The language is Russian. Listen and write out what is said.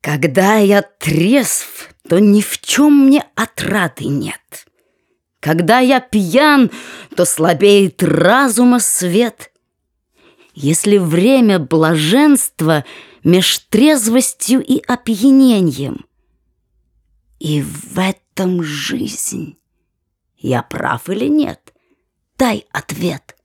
Когда я трезв, то ни в чем мне отрады нет. Когда я пьян, то слабеет разума свет. Если время блаженства меж трезвостью и опьянением. И в этом жизнь. Я прав или нет? Дай ответ.